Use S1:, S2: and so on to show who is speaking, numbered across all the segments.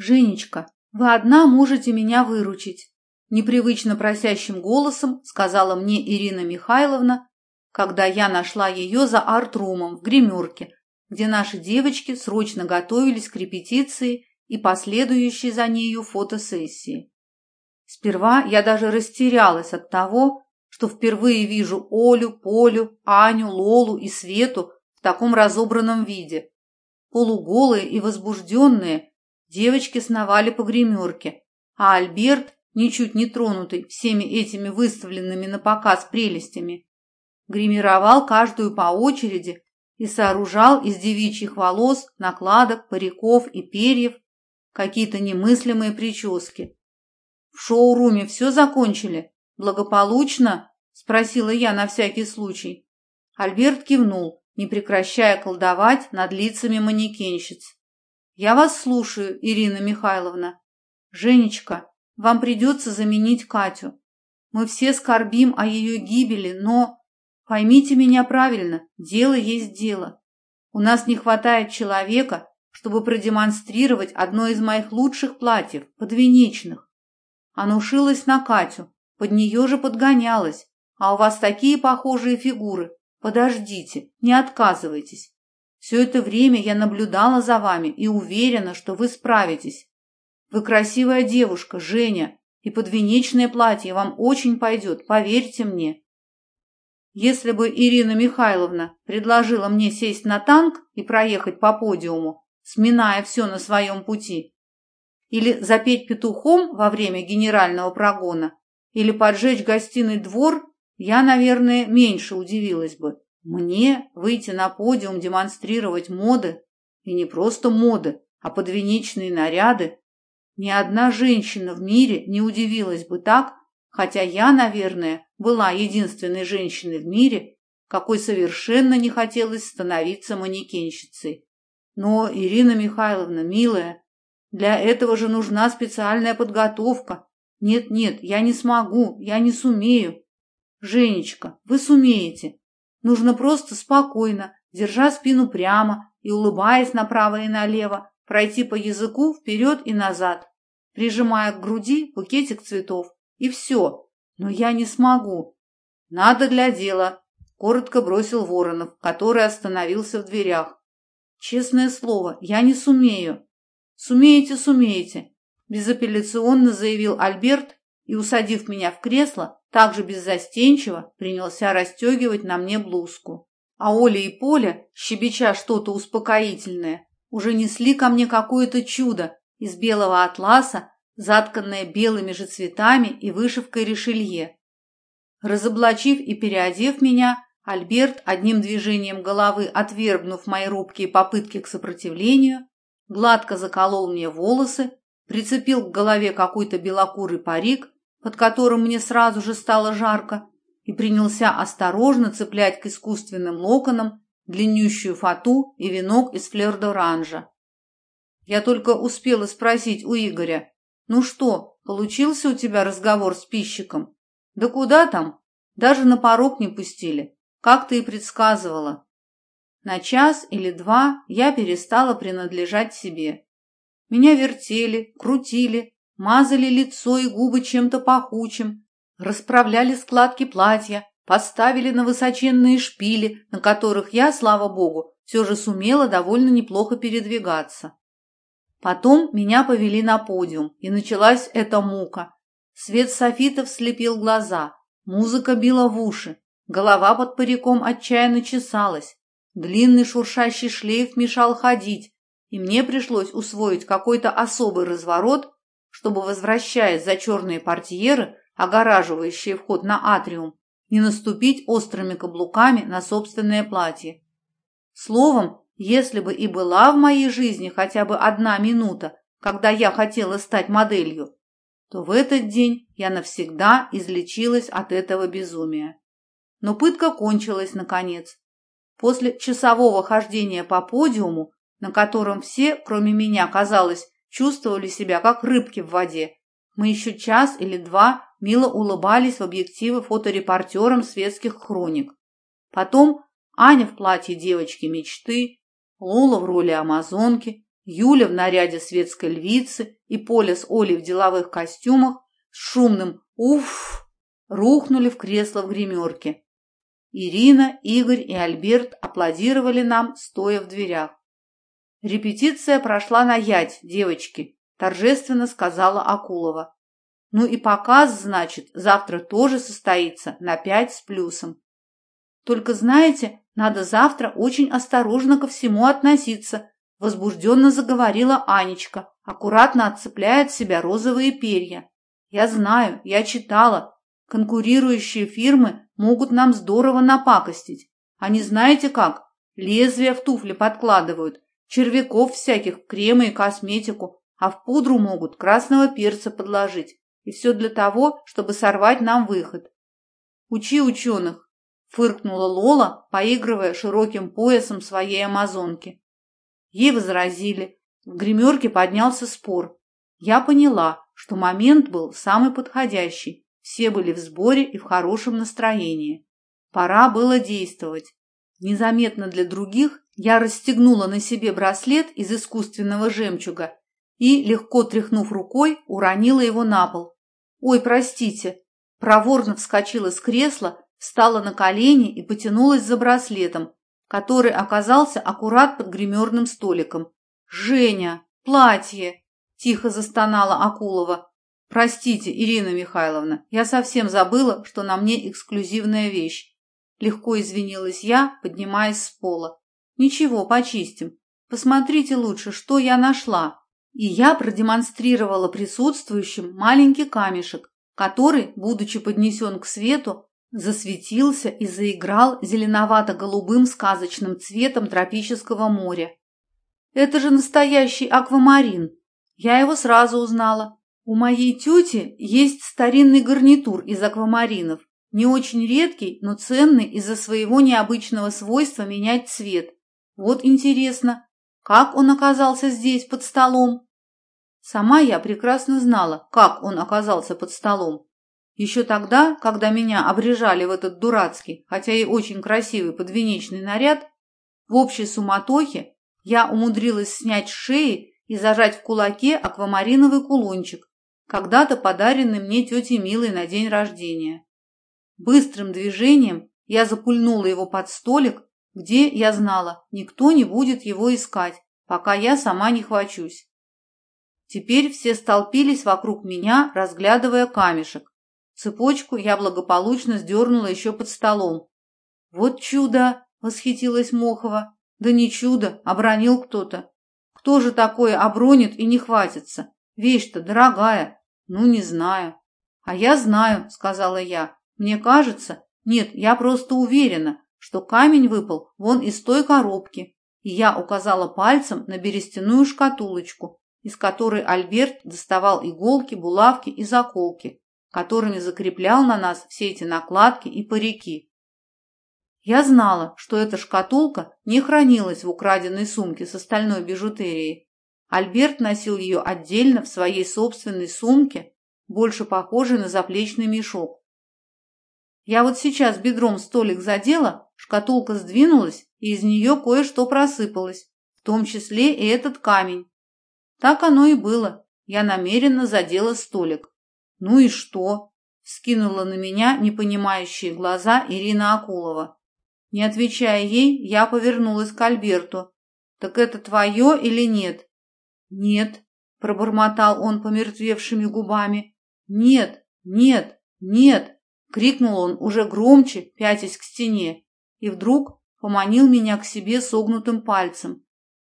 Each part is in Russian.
S1: «Женечка, вы одна можете меня выручить», непривычно просящим голосом сказала мне Ирина Михайловна, когда я нашла ее за арт-румом в гримерке, где наши девочки срочно готовились к репетиции и последующей за нею фотосессии. Сперва я даже растерялась от того, что впервые вижу Олю, Полю, Аню, Лолу и Свету в таком разобранном виде. Полуголые и возбужденные, девочки сновали по гримерке, а Альберт, ничуть не тронутый всеми этими выставленными на показ прелестями, гримировал каждую по очереди и сооружал из девичьих волос, накладок, париков и перьев какие-то немыслимые прически. В шоуруме все закончили? Благополучно? Спросила я на всякий случай. Альберт кивнул, не прекращая колдовать над лицами манекенщиц. Я вас слушаю, Ирина Михайловна. Женечка, вам придется заменить Катю. Мы все скорбим о ее гибели, но... Поймите меня правильно, дело есть дело. У нас не хватает человека, чтобы продемонстрировать одно из моих лучших платьев, подвенечных. Оно шилось на Катю, под нее же подгонялось, а у вас такие похожие фигуры. Подождите, не отказывайтесь. Все это время я наблюдала за вами и уверена, что вы справитесь. Вы красивая девушка, Женя, и подвенечное платье вам очень пойдет, поверьте мне. Если бы Ирина Михайловна предложила мне сесть на танк и проехать по подиуму, сминая все на своем пути, или запеть петухом во время генерального прогона, или поджечь гостиный двор, я, наверное, меньше удивилась бы. Мне выйти на подиум демонстрировать моды, и не просто моды, а подвенечные наряды, ни одна женщина в мире не удивилась бы так, хотя я, наверное, была единственной женщиной в мире, какой совершенно не хотелось становиться манекенщицей. Но, Ирина Михайловна, милая, для этого же нужна специальная подготовка. Нет-нет, я не смогу, я не сумею. Женечка, вы сумеете. Нужно просто спокойно, держа спину прямо и улыбаясь направо и налево, пройти по языку вперед и назад, прижимая к груди букетик цветов и все. Но я не смогу. Надо для дела, коротко бросил Воронов, который остановился в дверях. Честное слово, я не сумею. Сумеете, сумеете, безапелляционно заявил Альберт и, усадив меня в кресло, также беззастенчиво принялся расстегивать на мне блузку. А Оля и Поля, щебеча что-то успокоительное, уже несли ко мне какое-то чудо из белого атласа затканная белыми же цветами и вышивкой решелье. Разоблачив и переодев меня, Альберт, одним движением головы отвергнув мои робкие попытки к сопротивлению, гладко заколол мне волосы, прицепил к голове какой-то белокурый парик, под которым мне сразу же стало жарко, и принялся осторожно цеплять к искусственным локонам длиннющую фату и венок из флер-д'оранжа. Я только успела спросить у Игоря, ну что, получился у тебя разговор с пищиком? Да куда там? Даже на порог не пустили, как ты и предсказывала. На час или два я перестала принадлежать себе. Меня вертели, крутили, мазали лицо и губы чем-то пахучим, расправляли складки платья, поставили на высоченные шпили, на которых я, слава богу, все же сумела довольно неплохо передвигаться. Потом меня повели на подиум, и началась эта мука. Свет софитов слепил глаза, музыка била в уши, голова под париком отчаянно чесалась, длинный шуршащий шлейф мешал ходить, и мне пришлось усвоить какой-то особый разворот, чтобы, возвращаясь за черные портьеры, огораживающие вход на атриум, не наступить острыми каблуками на собственное платье. Словом, если бы и была в моей жизни хотя бы одна минута, когда я хотела стать моделью, то в этот день я навсегда излечилась от этого безумия. Но пытка кончилась наконец. После часового хождения по подиуму, на котором все, кроме меня, казалось, чувствовали себя как рыбки в воде, мы еще час или два мило улыбались в объективы фоторепортерам светских хроник. Потом Аня в платье девочки мечты, Лола в роли амазонки, Юля в наряде светской львицы и Поля с Олей в деловых костюмах с шумным «Уф!» рухнули в кресло в гримерке. Ирина, Игорь и Альберт аплодировали нам, стоя в дверях. «Репетиция прошла на ять, девочки», – торжественно сказала Акулова. «Ну и показ, значит, завтра тоже состоится на пять с плюсом. Только знаете, надо завтра очень осторожно ко всему относиться, возбужденно заговорила Анечка, аккуратно отцепляя от себя розовые перья. Я знаю, я читала. Конкурирующие фирмы могут нам здорово напакостить. Они знаете как? Лезвия в туфли подкладывают, червяков всяких кремы и косметику, а в пудру могут красного перца подложить. И все для того, чтобы сорвать нам выход. Учи ученых, фыркнула Лола, поигрывая широким поясом своей амазонки. Ей возразили. В гримерке поднялся спор. Я поняла, что момент был самый подходящий. Все были в сборе и в хорошем настроении. Пора было действовать. Незаметно для других я расстегнула на себе браслет из искусственного жемчуга и, легко тряхнув рукой, уронила его на пол. «Ой, простите!» Проворно вскочила с кресла встала на колени и потянулась за браслетом, который оказался аккурат под гримерным столиком. «Женя! Платье!» – тихо застонала Акулова. «Простите, Ирина Михайловна, я совсем забыла, что на мне эксклюзивная вещь». Легко извинилась я, поднимаясь с пола. «Ничего, почистим. Посмотрите лучше, что я нашла». И я продемонстрировала присутствующим маленький камешек, который, будучи поднесен к свету, засветился и заиграл зеленовато-голубым сказочным цветом тропического моря. Это же настоящий аквамарин. Я его сразу узнала. У моей тети есть старинный гарнитур из аквамаринов, не очень редкий, но ценный из-за своего необычного свойства менять цвет. Вот интересно, как он оказался здесь под столом? Сама я прекрасно знала, как он оказался под столом. Еще тогда, когда меня обрежали в этот дурацкий, хотя и очень красивый подвенечный наряд, в общей суматохе я умудрилась снять с шеи и зажать в кулаке аквамариновый кулончик, когда-то подаренный мне тетей Милой на день рождения. Быстрым движением я запульнула его под столик, где, я знала, никто не будет его искать, пока я сама не хвачусь. Теперь все столпились вокруг меня, разглядывая камешек, Цепочку я благополучно сдернула еще под столом. «Вот чудо!» — восхитилась Мохова. «Да не чудо, обронил кто-то. Кто же такое обронит и не хватится? Вещь-то дорогая. Ну, не знаю». «А я знаю», — сказала я. «Мне кажется, нет, я просто уверена, что камень выпал вон из той коробки». И я указала пальцем на берестяную шкатулочку, из которой Альберт доставал иголки, булавки и заколки которыми закреплял на нас все эти накладки и парики. Я знала, что эта шкатулка не хранилась в украденной сумке с остальной бижутерией. Альберт носил ее отдельно в своей собственной сумке, больше похожей на заплечный мешок. Я вот сейчас бедром столик задела, шкатулка сдвинулась, и из нее кое-что просыпалось, в том числе и этот камень. Так оно и было. Я намеренно задела столик. «Ну и что?» – скинула на меня непонимающие глаза Ирина Акулова. Не отвечая ей, я повернулась к Альберту. «Так это твое или нет?» «Нет», – пробормотал он помертвевшими губами. «Нет, нет, нет!» – крикнул он уже громче, пятясь к стене, и вдруг поманил меня к себе согнутым пальцем.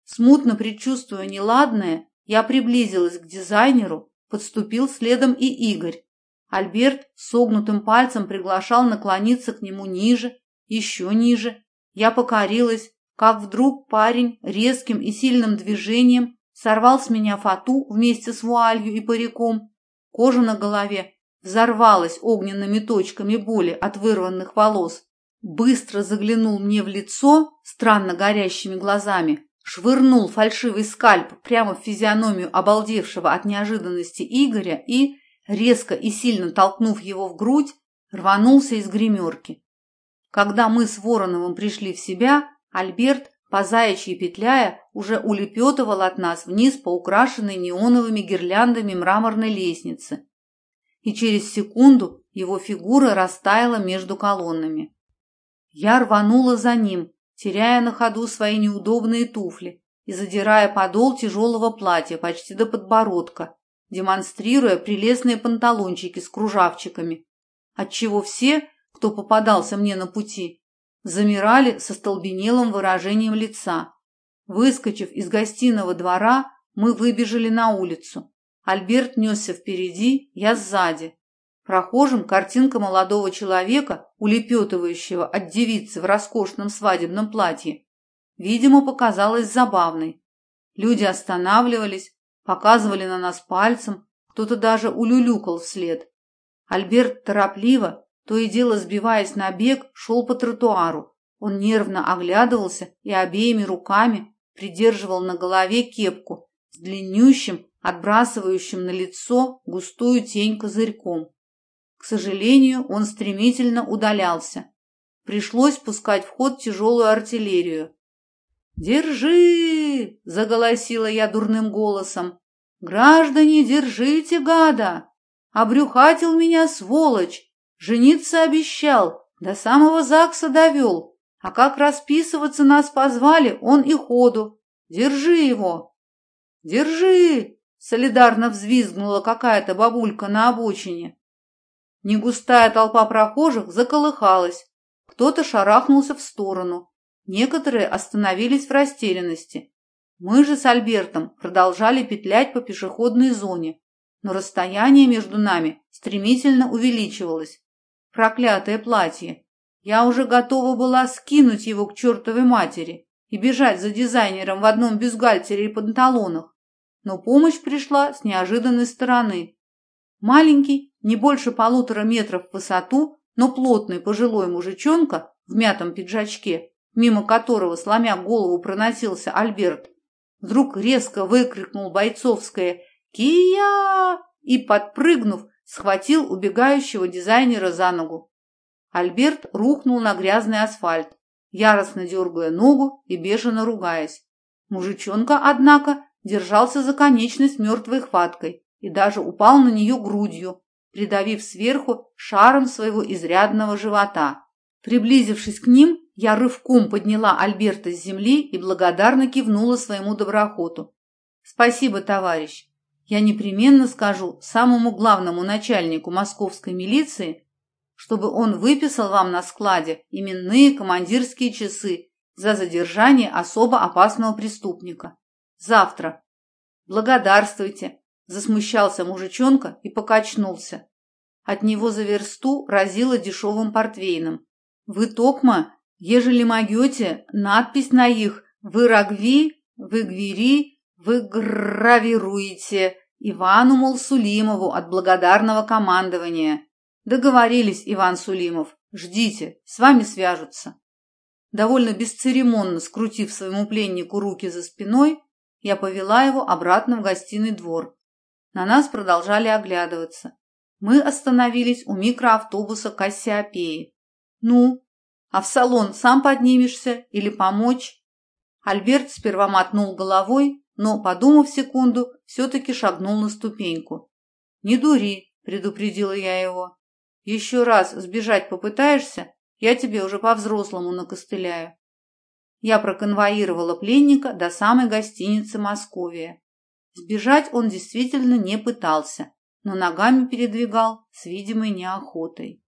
S1: Смутно предчувствуя неладное, я приблизилась к дизайнеру Подступил следом и Игорь. Альберт согнутым пальцем приглашал наклониться к нему ниже, еще ниже. Я покорилась, как вдруг парень резким и сильным движением сорвал с меня фату вместе с вуалью и париком. Кожа на голове взорвалась огненными точками боли от вырванных волос. Быстро заглянул мне в лицо странно горящими глазами, швырнул фальшивый скальп прямо в физиономию обалдевшего от неожиданности Игоря и, резко и сильно толкнув его в грудь, рванулся из гримерки. Когда мы с Вороновым пришли в себя, Альберт, по заячьи петляя, уже улепетывал от нас вниз по украшенной неоновыми гирляндами мраморной лестнице. И через секунду его фигура растаяла между колоннами. Я рванула за ним, теряя на ходу свои неудобные туфли и задирая подол тяжелого платья почти до подбородка, демонстрируя прелестные панталончики с кружавчиками, отчего все, кто попадался мне на пути, замирали со столбенелым выражением лица. Выскочив из гостиного двора, мы выбежали на улицу. Альберт несся впереди, я сзади. Прохожим картинка молодого человека, улепетывающего от девицы в роскошном свадебном платье, видимо, показалась забавной. Люди останавливались, показывали на нас пальцем, кто-то даже улюлюкал вслед. Альберт торопливо, то и дело сбиваясь на бег, шел по тротуару. Он нервно оглядывался и обеими руками придерживал на голове кепку с длиннющим, отбрасывающим на лицо густую тень козырьком. К сожалению, он стремительно удалялся. Пришлось пускать в ход тяжелую артиллерию. «Держи!» — заголосила я дурным голосом. «Граждане, держите гада! Обрюхатил меня сволочь! Жениться обещал, до самого ЗАГСа довел. А как расписываться нас позвали, он и ходу. Держи его. Держи! Солидарно взвизгнула какая-то бабулька на обочине. Негустая толпа прохожих заколыхалась. Кто-то шарахнулся в сторону. Некоторые остановились в растерянности. Мы же с Альбертом продолжали петлять по пешеходной зоне, но расстояние между нами стремительно увеличивалось. Проклятое платье! Я уже готова была скинуть его к чертовой матери и бежать за дизайнером в одном бюстгальтере и панталонах. Но помощь пришла с неожиданной стороны. Маленький, не больше полутора метров в высоту, но плотный пожилой мужичонка в мятом пиджачке, мимо которого, сломя голову, проносился Альберт, вдруг резко выкрикнул бойцовское «Кия!» и, подпрыгнув, схватил убегающего дизайнера за ногу. Альберт рухнул на грязный асфальт, яростно дергая ногу и бешено ругаясь. Мужичонка, однако, держался за конечность мертвой хваткой и даже упал на нее грудью, придавив сверху шаром своего изрядного живота. Приблизившись к ним, я рывком подняла Альберта с земли и благодарно кивнула своему доброхоту. «Спасибо, товарищ. Я непременно скажу самому главному начальнику московской милиции, чтобы он выписал вам на складе именные командирские часы за задержание особо опасного преступника. Завтра. Благодарствуйте, засмущался мужичонка и покачнулся. От него за версту разило дешевым портвейном. Вы, Токма, ежели могете, надпись на их «Вы рогви, вы гвери, вы гравируете Ивану Молсулимову от благодарного командования. Договорились, Иван Сулимов. Ждите, с вами свяжутся. Довольно бесцеремонно скрутив своему пленнику руки за спиной, я повела его обратно в гостиный двор. На нас продолжали оглядываться. Мы остановились у микроавтобуса Кассиопеи. «Ну, а в салон сам поднимешься или помочь?» Альберт сперва мотнул головой, но, подумав секунду, все-таки шагнул на ступеньку. «Не дури», — предупредила я его. «Еще раз сбежать попытаешься, я тебе уже по-взрослому накостыляю». Я проконвоировала пленника до самой гостиницы «Московия». Сбежать он действительно не пытался, но ногами передвигал с видимой неохотой.